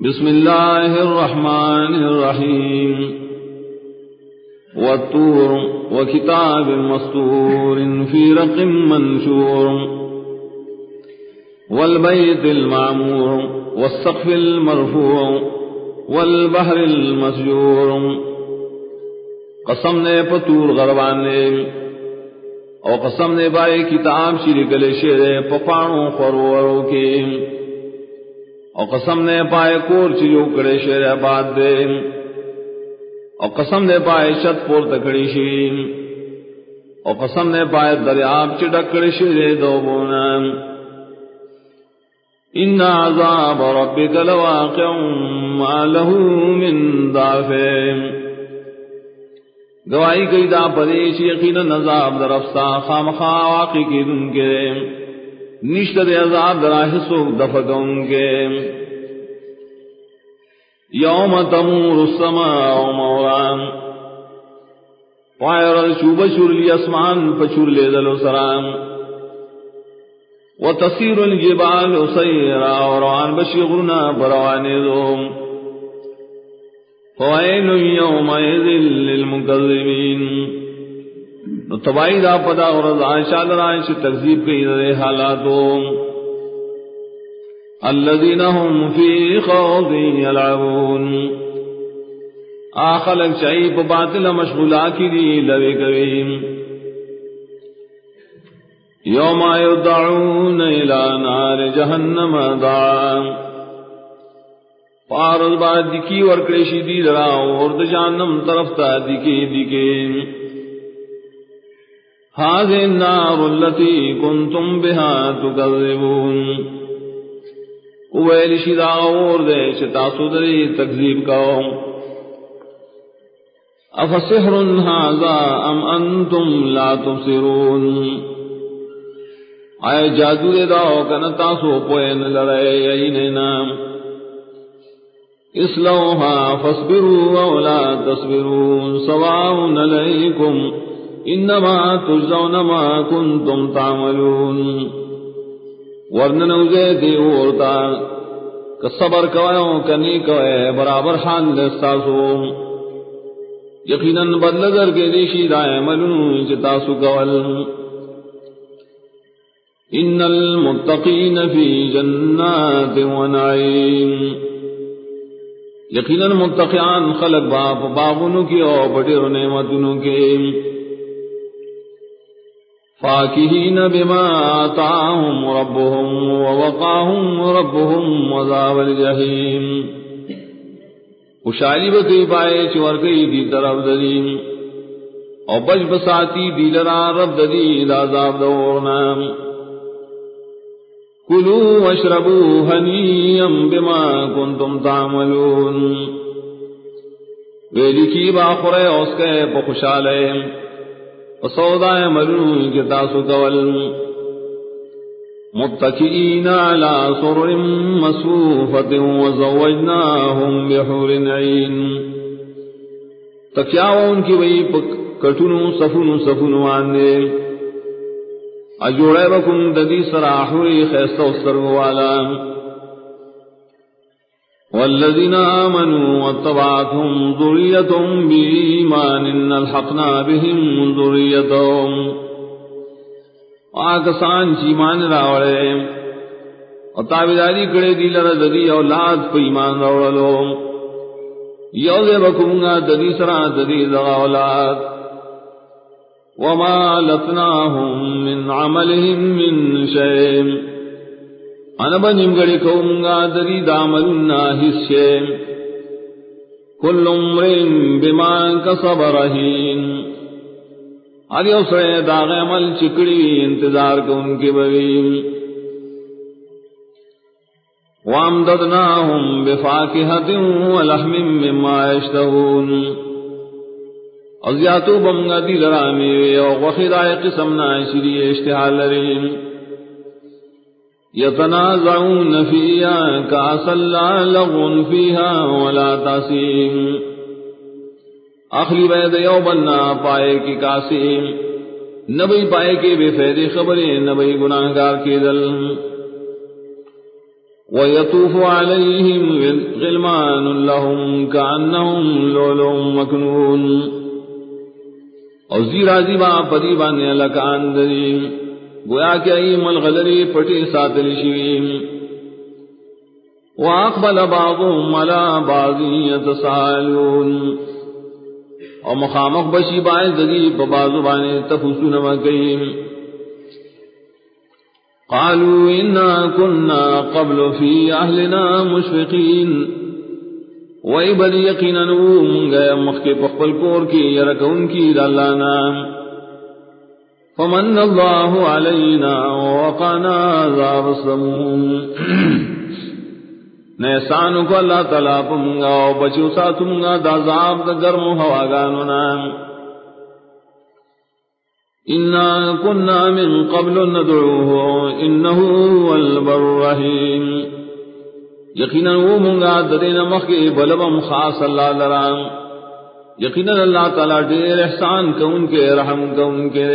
بسم الله الرحمن الرحيم والطور وكتاب مسطور في رق منشور والبيت المعمور والسقف المرفوع والبحر المسجور قسم نے پتور غربان نے او قسم نے بائے کتاب شری گلے شیر پپانوں خوروروں کے او قسم نے پائے کور چیو کڑے شیر آباد دے۔ او قسم نے پائے شت پور تکڑی شی۔ او قسم نے پائے دریاب چڈکڑی شیر دو بونا۔ ان عذاب ربک لواقع ما له من دافع گواہی گئی دا پدیش یقینا عذاب درفتا خامخا واقع کی دن کے۔ نشت دے عذاب دراہ سوک دفگوں گے یوم تمور السماء موران پائر شوب شور لی اسمان پچور لے دلو سرام و تصیر الجبال سیرا وران بشغرنا بروانے دوم فوائل یوم ایذل للمکذبین۔ نو دا پدا اور عائشہ لرائش تکذیب کی دے حالاتوں۔ الذين هم خوض آخلق چاہی پا باطل مشغولا کی دی لوے گویم۔ یوم یدعون الى نار جہنم دعا پارد بعد دکی ورکڑیشی دی لرا اور جہنم طرف تا دکی دکی هذه النار التي كنتم بها تكذبون. ویل شدا اور دے چتا سودری تکذیب کرو افسحر هذا ام انتم لا تبصرون. آئے جادو دے داو کن تاسو پوین لڑے یین نام. اسلوها فاصبروا ولا تصبروا سواء علیکم. انما تجزون ما كنتم تعملون. ورنن اوزے دی اورتا کہ صبر کوئے کنی کوئے، برابر حال دستاسو یقیناً بدل در کے دیشی دائے ملون چتاسو کول۔ ان المتقین فی جنات و نعیم۔ یقیناً متقیان خلق باپ باغنو کی او بڑی نعمتنو کے فاكهين بما آتاهم ربهم ووقاهم ربهم وذاب الجحيم. خوشحالی بکی پائے، چور گئی دی طرف ددیم اور بج بساتی دی لرا رب ددی لازاب دورنا کلو واشربو ہنیم بما کنتم تعملون. ویلی کی باخرے اس کے پخشالے وسودا ملون کے تاسو کول. متکئین علی سرر مسوفت وزوجناهم بحور عین. تکیاون کی وئی کٹونو سفونو سفونو آندے. اجوڑے بکم ددی سراحوی خیستو سرگو والا والذين آمنوا واتبعتهم ذريتهم بإيمان إن الحقنا بهم ذريتهم آکسان چیمان راوڑے اور تابداری کرے دی لر ددی اولاد پہ ایمان راوڑلو یو دے بکونگا ددی سرا ددی دغا اولاد وما لتناهم من عملهم من شيء ان بنیم گڑی کونگا دری داملنا حصے کل عمرین بما کسب رہین۔ ہر یو داغ عمل چکڑی انتظار کو ان کی بویم۔ وامددناهم بفاکہت ولحم مما یشتہون۔ ازیاتو بمگا دی لرامی و غخدائی قسمنا شری اشتحال لریم يتنازعون فيها كأسا لا لغو فيها ولا تاسيم اخلی بید یو بننا پائے کی کاسیم. نبی پائے کے بے فیدی خبریں نبی گناہگار کی دل. ويطوف عليهم غلمان لهم كأنهم لؤلؤ مكنون. اور زیرا زیبا پری بانے لکان دری گویا کہ ای ملغلری پٹی ساتلی شویم واقبل بعضهم على بعض يتساءلون. اور مخامخ بشی باعث دری ببازو بانے تفسون مکیم. قالوا إنا كنا قبل في أهلنا مشفقين وإبل يقينا نوم غير مخي بخبل كوركي يركون كي دلانا فمن الله علينا وقنا عذاب السموم. نیسانو کو اللہ تعالیٰ پمگا و بچو ساتمگا دا عذاب دا گرم ہوا گانونا إنا كنا من قبل ندعوه إنه هو البر الرحيم. يقينا ومنغا درين مخي بلبم خاص الله لرام. يقينا اللہ تعالى دير احسان ان کے رحم كون کے